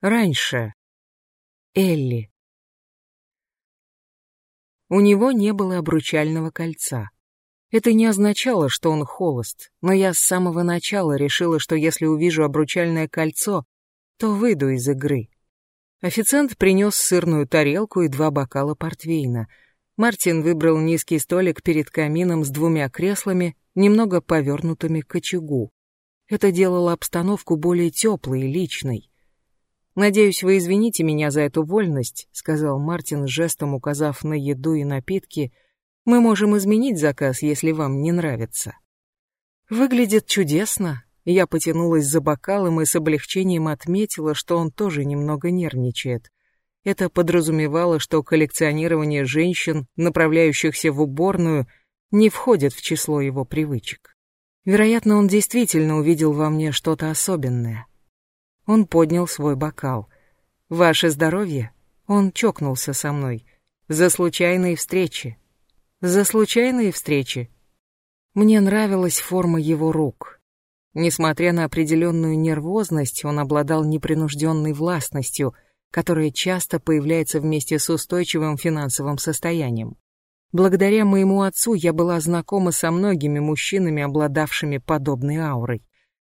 Раньше. Элли. У него не было обручального кольца. Это не означало, что он холост, но я с самого начала решила, что если увижу обручальное кольцо, то выйду из игры. Официант принес сырную тарелку и два бокала портвейна. Мартин выбрал низкий столик перед камином с двумя креслами, немного повернутыми к очагу. Это делало обстановку более теплой и личной. «Надеюсь, вы извините меня за эту вольность», — сказал Мартин, жестом указав на еду и напитки. «Мы можем изменить заказ, если вам не нравится». «Выглядит чудесно», я потянулась за бокалом и с облегчением отметила, что он тоже немного нервничает. Это подразумевало, что коллекционирование женщин, направляющихся в уборную, не входит в число его привычек. Вероятно, он действительно увидел во мне что-то особенное. Он поднял свой бокал. «Ваше здоровье?» Он чокнулся со мной. «За случайные встречи». «За случайные встречи». Мне нравилась форма его рук — Несмотря на определенную нервозность, он обладал непринужденной властностью, которая часто появляется вместе с устойчивым финансовым состоянием. Благодаря моему отцу я была знакома со многими мужчинами, обладавшими подобной аурой.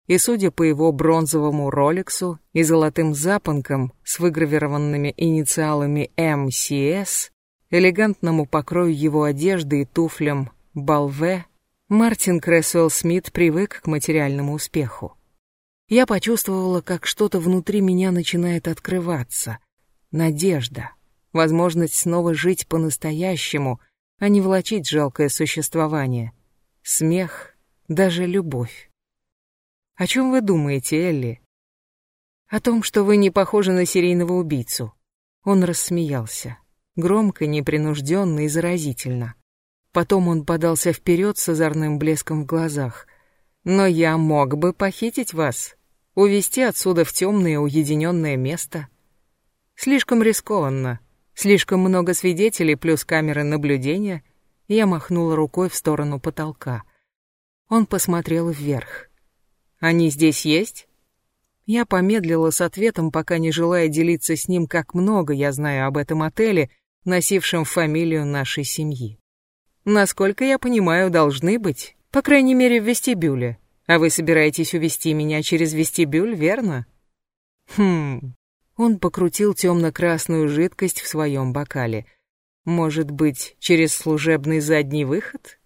И судя по его бронзовому роликсу и золотым запонкам с выгравированными инициалами МСС, элегантному покрою его одежды и туфлям Балве Мартин Крэсуэлл Смит привык к материальному успеху. Я почувствовала, как что-то внутри меня начинает открываться. Надежда, возможность снова жить по-настоящему, а не влачить жалкое существование. Смех, даже любовь. О чем вы думаете, Элли? О том, что вы не похожи на серийного убийцу. Он рассмеялся. Громко, непринужденно и заразительно. Потом он подался вперед с озорным блеском в глазах. «Но я мог бы похитить вас, увести отсюда в темное уединенное место. Слишком рискованно, слишком много свидетелей плюс камеры наблюдения». Я махнула рукой в сторону потолка. Он посмотрел вверх. «Они здесь есть?» Я помедлила с ответом, пока не желая делиться с ним, как много я знаю об этом отеле, носившем фамилию нашей семьи. Насколько я понимаю, должны быть. По крайней мере, в вестибюле. А вы собираетесь увести меня через вестибюль, верно? Хм. Он покрутил темно-красную жидкость в своем бокале. Может быть, через служебный задний выход?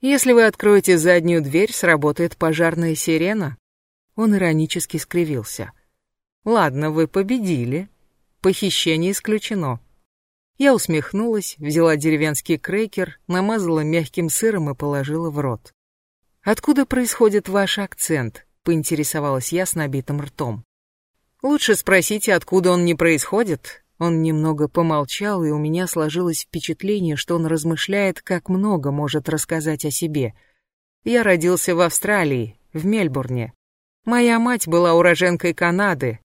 Если вы откроете заднюю дверь, сработает пожарная сирена. Он иронически скривился. Ладно, вы победили. Похищение исключено. Я усмехнулась, взяла деревенский крекер, намазала мягким сыром и положила в рот. «Откуда происходит ваш акцент?» — поинтересовалась я с набитым ртом. «Лучше спросите, откуда он не происходит». Он немного помолчал, и у меня сложилось впечатление, что он размышляет, как много может рассказать о себе. Я родился в Австралии, в Мельбурне. Моя мать была уроженкой Канады.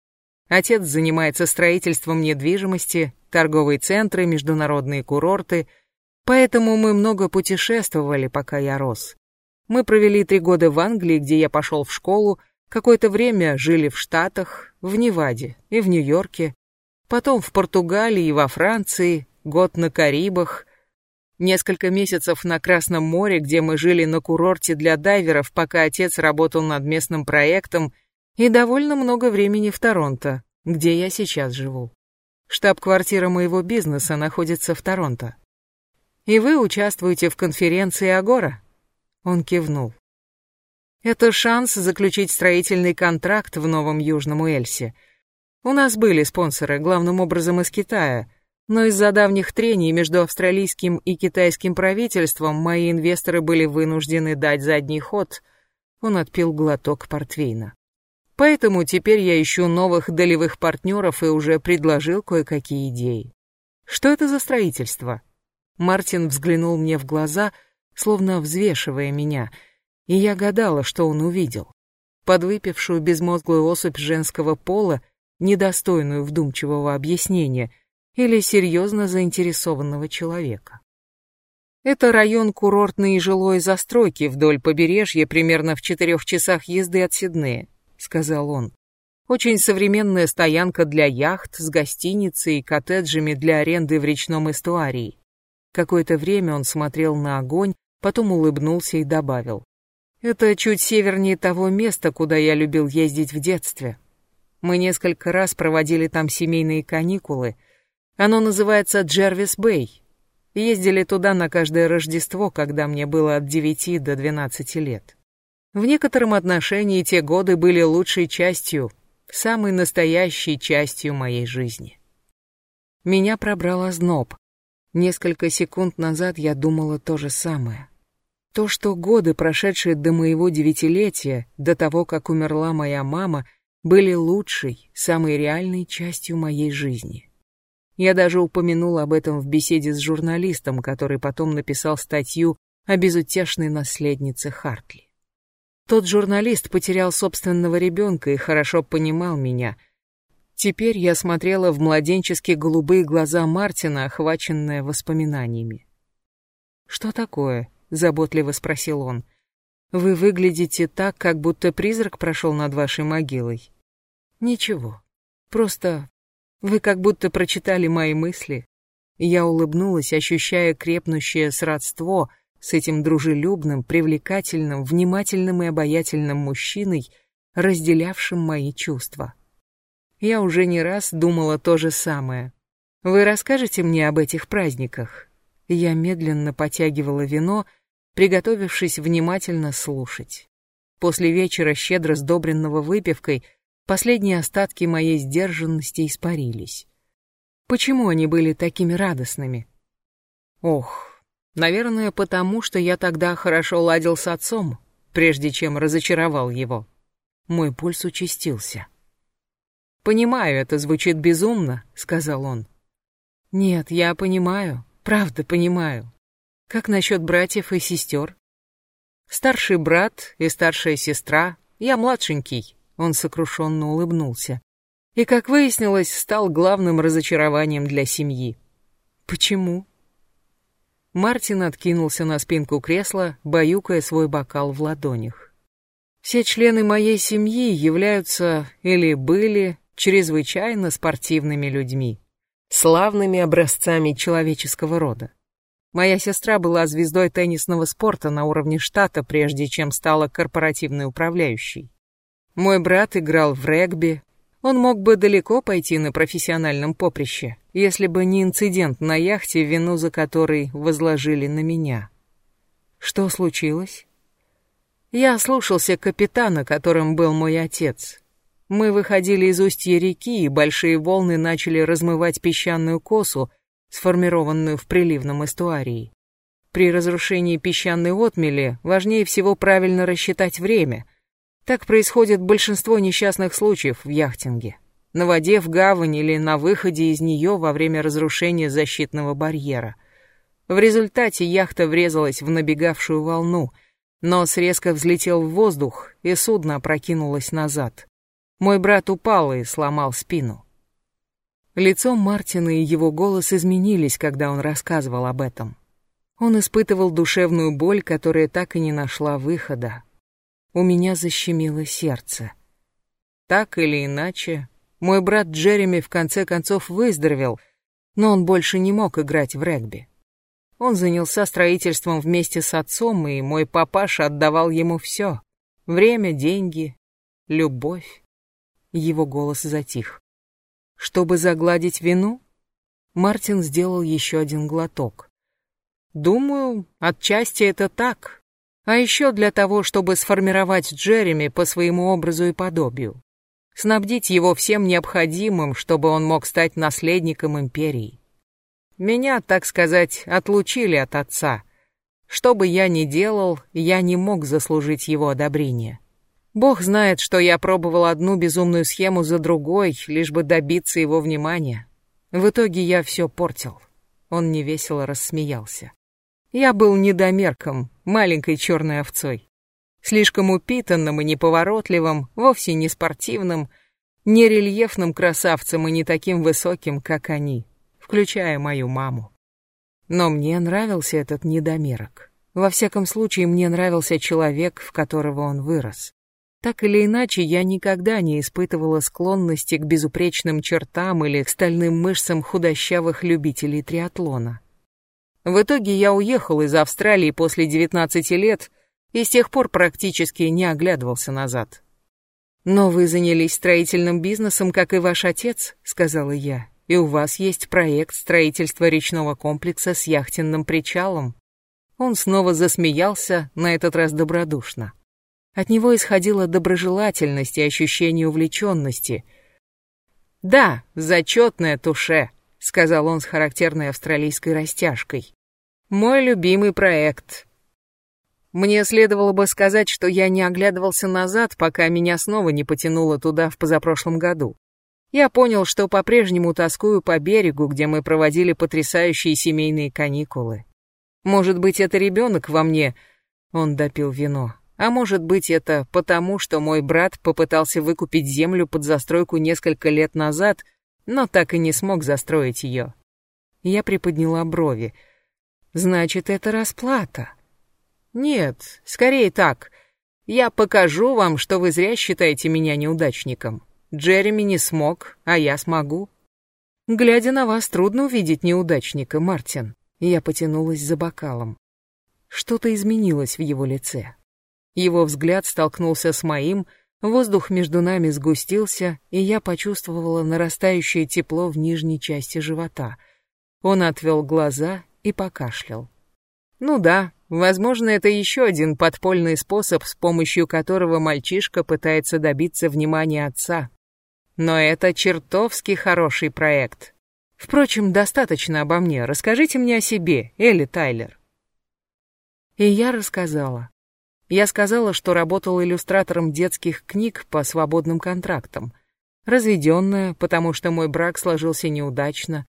Отец занимается строительством недвижимости, торговые центры, международные курорты, поэтому мы много путешествовали, пока я рос. Мы провели три года в Англии, где я пошел в школу, какое-то время жили в Штатах, в Неваде и в Нью-Йорке, потом в Португалии и во Франции, год на Карибах, несколько месяцев на Красном море, где мы жили на курорте для дайверов, пока отец работал над местным проектом, и довольно много времени в Торонто, где я сейчас живу. Штаб-квартира моего бизнеса находится в Торонто. И вы участвуете в конференции Агора? Он кивнул. Это шанс заключить строительный контракт в Новом Южном Уэльсе. У нас были спонсоры, главным образом из Китая, но из-за давних трений между австралийским и китайским правительством мои инвесторы были вынуждены дать задний ход. Он отпил глоток портвейна. Поэтому теперь я ищу новых долевых партнеров и уже предложил кое-какие идеи. Что это за строительство? Мартин взглянул мне в глаза, словно взвешивая меня, и я гадала, что он увидел. Подвыпившую безмозглую особь женского пола, недостойную вдумчивого объяснения, или серьезно заинтересованного человека. Это район курортной и жилой застройки вдоль побережья примерно в четырех часах езды от Сиднея сказал он. Очень современная стоянка для яхт с гостиницей и коттеджами для аренды в речном эстуарии. Какое-то время он смотрел на огонь, потом улыбнулся и добавил. Это чуть севернее того места, куда я любил ездить в детстве. Мы несколько раз проводили там семейные каникулы. Оно называется Джервис-Бэй. Ездили туда на каждое Рождество, когда мне было от 9 до 12 лет. В некотором отношении те годы были лучшей частью, самой настоящей частью моей жизни. Меня пробрал озноб. Несколько секунд назад я думала то же самое. То, что годы, прошедшие до моего девятилетия, до того, как умерла моя мама, были лучшей, самой реальной частью моей жизни. Я даже упомянул об этом в беседе с журналистом, который потом написал статью о безутешной наследнице Хартли. Тот журналист потерял собственного ребенка и хорошо понимал меня. Теперь я смотрела в младенческие голубые глаза Мартина, охваченная воспоминаниями. «Что такое?» заботливо спросил он. Вы выглядите так, как будто призрак прошел над вашей могилой. Ничего. Просто вы как будто прочитали мои мысли. Я улыбнулась, ощущая крепнущее сродство с этим дружелюбным, привлекательным, внимательным и обаятельным мужчиной, разделявшим мои чувства. Я уже не раз думала то же самое. Вы расскажете мне об этих праздниках? Я медленно потягивала вино, приготовившись внимательно слушать. После вечера, щедро сдобренного выпивкой, последние остатки моей сдержанности испарились. Почему они были такими радостными? Ох, наверное, потому что я тогда хорошо ладил с отцом, прежде чем разочаровал его. Мой пульс участился. «Понимаю, это звучит безумно», — сказал он. «Нет, я понимаю, правда понимаю. Как насчет братьев и сестер? Старший брат и старшая сестра, я младшенький, он сокрушенно улыбнулся. И, как выяснилось, стал главным разочарованием для семьи. Почему? Мартин откинулся на спинку кресла, баюкая свой бокал в ладонях. Все члены моей семьи являются или были чрезвычайно спортивными людьми, славными образцами человеческого рода. Моя сестра была звездой теннисного спорта на уровне штата, прежде чем стала корпоративной управляющей. Мой брат играл в регби. Он мог бы далеко пойти на профессиональном поприще, если бы не инцидент на яхте, вину за который возложили на меня. Что случилось? Я слушался капитана, которым был мой отец. Мы выходили из устья реки, и большие волны начали размывать песчаную косу, сформированную в приливном эстуарии. При разрушении песчаной отмели важнее всего правильно рассчитать время. Так происходит большинство несчастных случаев в яхтинге. На воде в гавани или на выходе из нее во время разрушения защитного барьера. В результате яхта врезалась в набегавшую волну, нос резко взлетел в воздух, и судно опрокинулось назад. Мой брат упал и сломал спину. Лицо Мартина и его голос изменились, когда он рассказывал об этом. Он испытывал душевную боль, которая так и не нашла выхода. У меня защемило сердце. Так или иначе, мой брат Джереми в конце концов выздоровел, но он больше не мог играть в регби. Он занялся строительством вместе с отцом, и мой папаша отдавал ему все. Время, деньги, любовь. Его голос затих. Чтобы загладить вину? Мартин сделал еще один глоток. Думаю, отчасти это так. А еще для того, чтобы сформировать Джереми по своему образу и подобию. Снабдить его всем необходимым, чтобы он мог стать наследником империи. Меня, так сказать, отлучили от отца. Что бы я ни делал, я не мог заслужить его одобрения. Бог знает, что я пробовал одну безумную схему за другой, лишь бы добиться его внимания. В итоге я все портил. Он невесело рассмеялся. Я был недомерком, маленькой черной овцой. Слишком упитанным и неповоротливым, вовсе не спортивным, не рельефным красавцем и не таким высоким, как они, включая мою маму. Но мне нравился этот недомерок. Во всяком случае, мне нравился человек, в которого он вырос. Так или иначе, я никогда не испытывала склонности к безупречным чертам или к стальным мышцам худощавых любителей триатлона. В итоге я уехал из Австралии после 19 лет и с тех пор практически не оглядывался назад. «Но вы занялись строительным бизнесом, как и ваш отец», — сказала я, «и у вас есть проект строительства речного комплекса с яхтенным причалом». Он снова засмеялся, на этот раз добродушно. От него исходила доброжелательность и ощущение увлеченности. «Да, зачетное туше», — сказал он с характерной австралийской растяжкой. «Мой любимый проект». Мне следовало бы сказать, что я не оглядывался назад, пока меня снова не потянуло туда в позапрошлом году. Я понял, что по-прежнему тоскую по берегу, где мы проводили потрясающие семейные каникулы. Может быть, это ребенок во мне, он допил вино, а может быть это потому, что мой брат попытался выкупить землю под застройку несколько лет назад, но так и не смог застроить ее. Я приподняла брови. Значит, это расплата. Нет, скорее так. Я покажу вам, что вы зря считаете меня неудачником. Джереми не смог, а я смогу. Глядя на вас, трудно увидеть неудачника, Мартин. Я потянулась за бокалом. Что-то изменилось в его лице. Его взгляд столкнулся с моим, воздух между нами сгустился, и я почувствовала нарастающее тепло в нижней части живота. Он отвел глаза и покашлял. Ну да, возможно, это еще один подпольный способ, с помощью которого мальчишка пытается добиться внимания отца. Но это чертовски хороший проект. Впрочем, достаточно обо мне. Расскажите мне о себе, Элли Тайлер. И я рассказала. Я сказала, что работала иллюстратором детских книг по свободным контрактам. Разведенная, потому что мой брак сложился неудачно.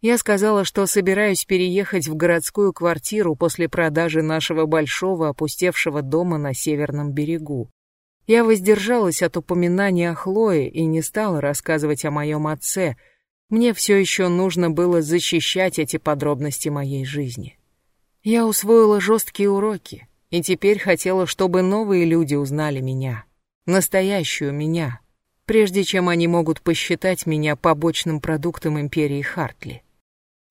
Я сказала, что собираюсь переехать в городскую квартиру после продажи нашего большого опустевшего дома на северном берегу. Я воздержалась от упоминания о Хлое и не стала рассказывать о моем отце. Мне все еще нужно было защищать эти подробности моей жизни. Я усвоила жесткие уроки, и теперь хотела, чтобы новые люди узнали меня, настоящую меня, прежде чем они могут посчитать меня побочным продуктом империи Хартли.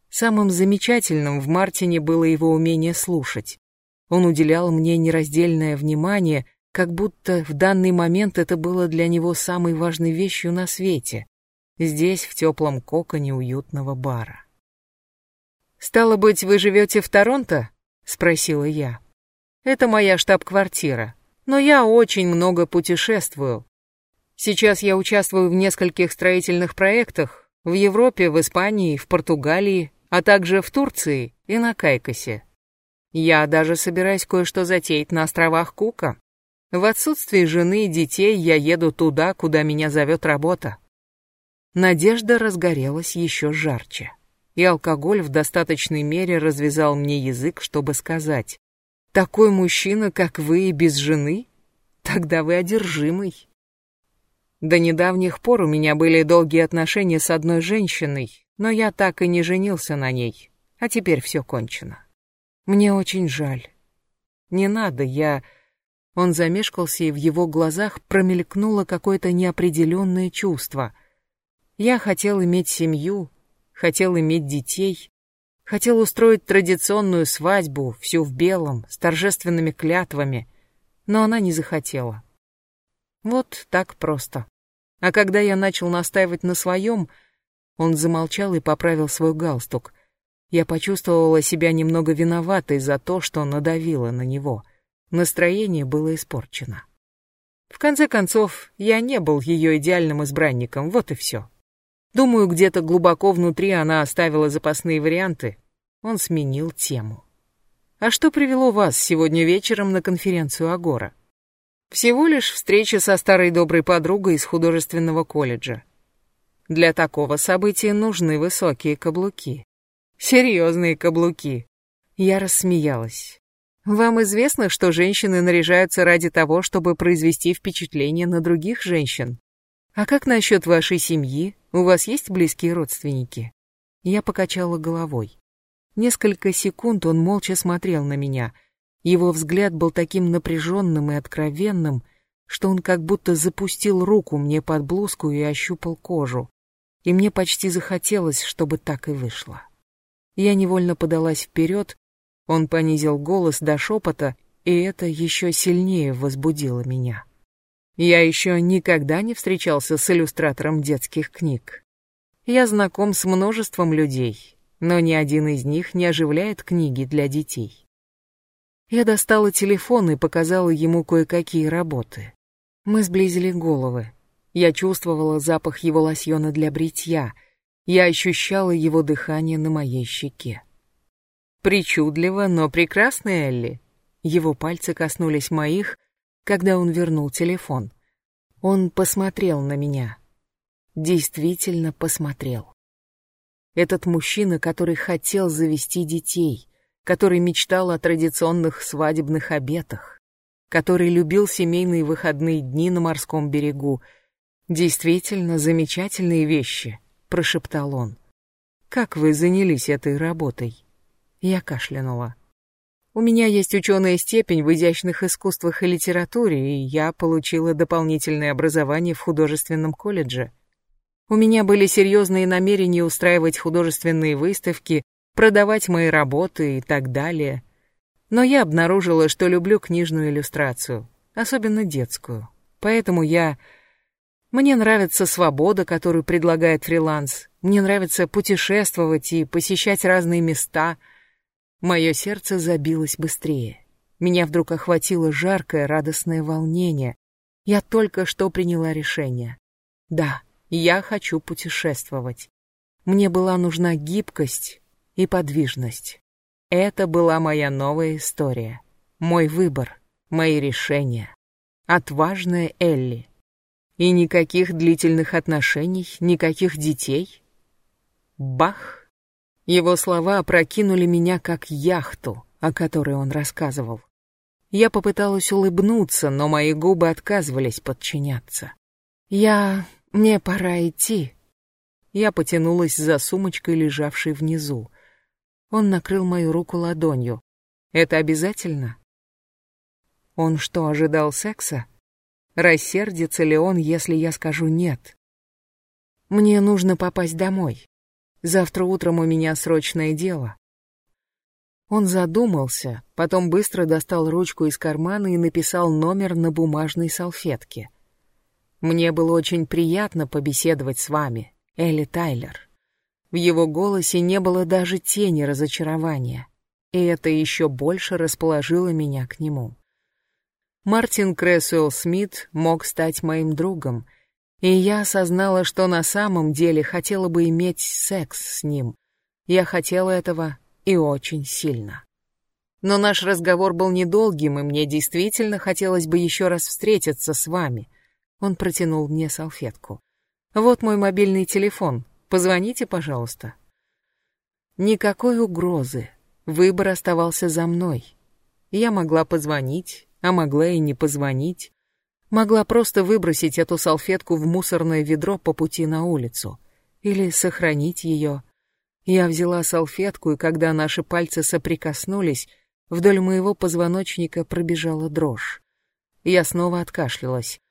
Самым замечательным в Мартине было его умение слушать. Он уделял мне нераздельное внимание, как будто в данный момент это было для него самой важной вещью на свете, здесь, в теплом коконе уютного бара. «Стало быть, вы живете в Торонто?» — спросила я. Это моя штаб-квартира. Но я очень много путешествую. Сейчас я участвую в нескольких строительных проектах в Европе, в Испании, в Португалии, а также в Турции и на Кайкосе. Я даже собираюсь кое-что затеять на островах Кука. В отсутствие жены и детей я еду туда, куда меня зовет работа. Надежда разгорелась еще жарче, и алкоголь в достаточной мере развязал мне язык, чтобы сказать. Такой мужчина, как вы, и без жены? Тогда вы одержимый. До недавних пор у меня были долгие отношения с одной женщиной, но я так и не женился на ней, а теперь все кончено. Мне очень жаль. Не надо, я... Он замешкался, и в его глазах промелькнуло какое-то неопределенное чувство. Я хотел иметь семью, хотел иметь детей, Хотел устроить традиционную свадьбу, всю в белом, с торжественными клятвами, но она не захотела. Вот так просто. А когда я начал настаивать на своем, он замолчал и поправил свой галстук. Я почувствовала себя немного виноватой за то, что надавила на него. Настроение было испорчено. В конце концов, я не был ее идеальным избранником, вот и все. Думаю, где-то глубоко внутри она оставила запасные варианты. Он сменил тему. А что привело вас сегодня вечером на конференцию Агора? Всего лишь встреча со старой доброй подругой из художественного колледжа. Для такого события нужны высокие каблуки. Серьезные каблуки. Я рассмеялась. Вам известно, что женщины наряжаются ради того, чтобы произвести впечатление на других женщин? А как насчет вашей семьи? У вас есть близкие родственники? Я покачала головой. Несколько секунд он молча смотрел на меня. Его взгляд был таким напряженным и откровенным, что он как будто запустил руку мне под блузку и ощупал кожу. И мне почти захотелось, чтобы так и вышло. Я невольно подалась вперед, он понизил голос до шепота, и это еще сильнее возбудило меня. Я еще никогда не встречался с иллюстратором детских книг. Я знаком с множеством людей, но ни один из них не оживляет книги для детей. Я достала телефон и показала ему кое-какие работы. Мы сблизили головы. Я чувствовала запах его лосьона для бритья. Я ощущала его дыхание на моей щеке. Причудливо, но прекрасно, Элли. Его пальцы коснулись моих, когда он вернул телефон. Он посмотрел на меня. Действительно посмотрел. Этот мужчина, который хотел завести детей, который мечтал о традиционных свадебных обетах, который любил семейные выходные дни на морском берегу. Действительно замечательные вещи, прошептал он. Как вы занялись этой работой? Я кашлянула. У меня есть ученая степень в изящных искусствах и литературе, и я получила дополнительное образование в художественном колледже. У меня были серьезные намерения устраивать художественные выставки, продавать мои работы и так далее. Но я обнаружила, что люблю книжную иллюстрацию, особенно детскую. Поэтому я... Мне нравится свобода, которую предлагает фриланс. Мне нравится путешествовать и посещать разные места — Мое сердце забилось быстрее. Меня вдруг охватило жаркое, радостное волнение. Я только что приняла решение. Да, я хочу путешествовать. Мне была нужна гибкость и подвижность. Это была моя новая история. Мой выбор, мои решения. Отважная Элли. И никаких длительных отношений, никаких детей. Бах! Его слова опрокинули меня как яхту, о которой он рассказывал. Я попыталась улыбнуться, но мои губы отказывались подчиняться. «Я... мне пора идти». Я потянулась за сумочкой, лежавшей внизу. Он накрыл мою руку ладонью. «Это обязательно?» Он что, ожидал секса? Рассердится ли он, если я скажу «нет»? Мне нужно попасть домой. Завтра утром у меня срочное дело». Он задумался, потом быстро достал ручку из кармана и написал номер на бумажной салфетке. «Мне было очень приятно побеседовать с вами, Элли Тайлер». В его голосе не было даже тени разочарования, и это еще больше расположило меня к нему. Мартин Крэсуэлл Смит мог стать моим другом, и я осознала, что на самом деле хотела бы иметь секс с ним. Я хотела этого и очень сильно. Но наш разговор был недолгим, и мне действительно хотелось бы еще раз встретиться с вами. Он протянул мне салфетку. Вот мой мобильный телефон. Позвоните, пожалуйста. Никакой угрозы. Выбор оставался за мной. Я могла позвонить, а могла и не позвонить. Могла просто выбросить эту салфетку в мусорное ведро по пути на улицу. Или сохранить ее. Я взяла салфетку, и когда наши пальцы соприкоснулись, вдоль моего позвоночника пробежала дрожь. Я снова откашлялась.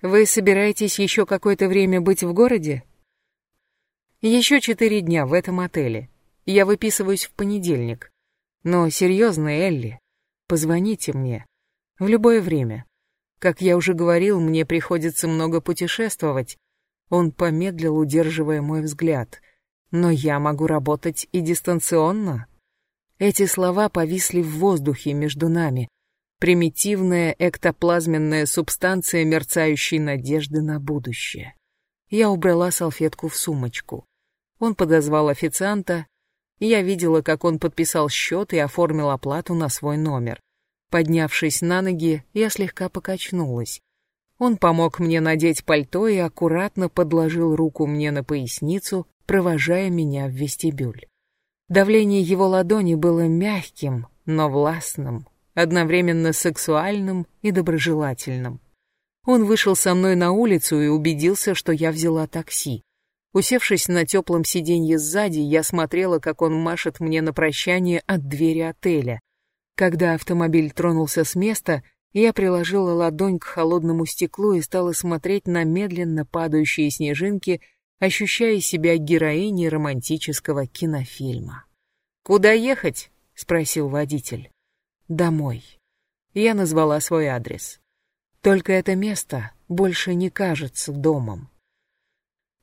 «Вы собираетесь еще какое-то время быть в городе?» «Еще четыре дня в этом отеле. Я выписываюсь в понедельник. Но серьезно, Элли, позвоните мне. В любое время. Как я уже говорил, мне приходится много путешествовать. Он помедлил, удерживая мой взгляд. Но я могу работать и дистанционно. Эти слова повисли в воздухе между нами. Примитивная эктоплазменная субстанция мерцающей надежды на будущее. Я убрала салфетку в сумочку. Он подозвал официанта. Я видела, как он подписал счет и оформил оплату на свой номер. Поднявшись на ноги, я слегка покачнулась. Он помог мне надеть пальто и аккуратно подложил руку мне на поясницу, провожая меня в вестибюль. Давление его ладони было мягким, но властным, одновременно сексуальным и доброжелательным. Он вышел со мной на улицу и убедился, что я взяла такси. Усевшись на теплом сиденье сзади, я смотрела, как он машет мне на прощание от двери отеля. Когда автомобиль тронулся с места, Я приложила ладонь к холодному стеклу и стала смотреть на медленно падающие снежинки, ощущая себя героиней романтического кинофильма. «Куда ехать?» — спросил водитель. «Домой». Я назвала свой адрес. Только это место больше не кажется домом.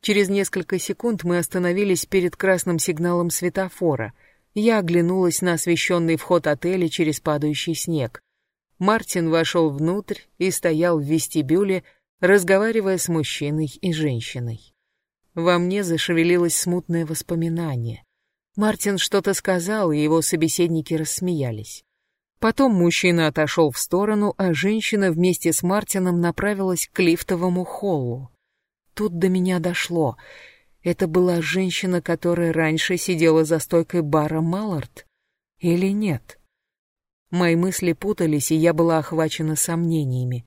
Через несколько секунд мы остановились перед красным сигналом светофора. Я оглянулась на освещенный вход отеля через падающий снег. Мартин вошел внутрь и стоял в вестибюле, разговаривая с мужчиной и женщиной. Во мне зашевелилось смутное воспоминание. Мартин что-то сказал, и его собеседники рассмеялись. Потом мужчина отошел в сторону, а женщина вместе с Мартином направилась к лифтовому холлу. Тут до меня дошло. Это была женщина, которая раньше сидела за стойкой бара Маллард? Или нет? Мои мысли путались, и я была охвачена сомнениями.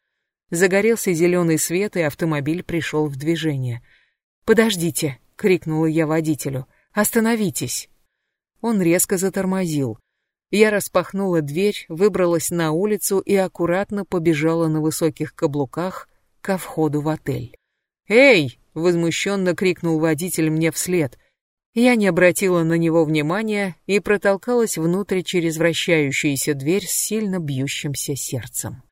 Загорелся зеленый свет, и автомобиль пришел в движение. «Подождите!» — крикнула я водителю. «Остановитесь!» Он резко затормозил. Я распахнула дверь, выбралась на улицу и аккуратно побежала на высоких каблуках ко входу в отель. «Эй!» — возмущенно крикнул водитель мне вслед. Я не обратила на него внимания и протолкалась внутрь через вращающуюся дверь с сильно бьющимся сердцем.